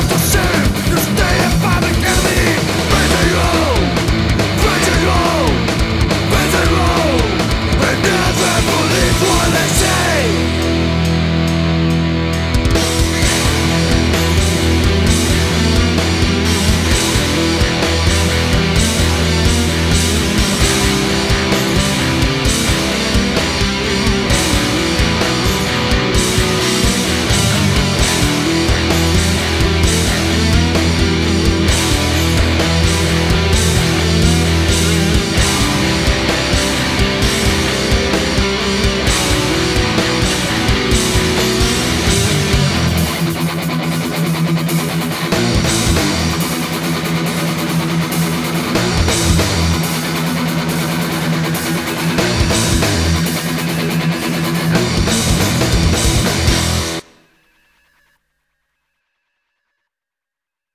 you deserve, you stay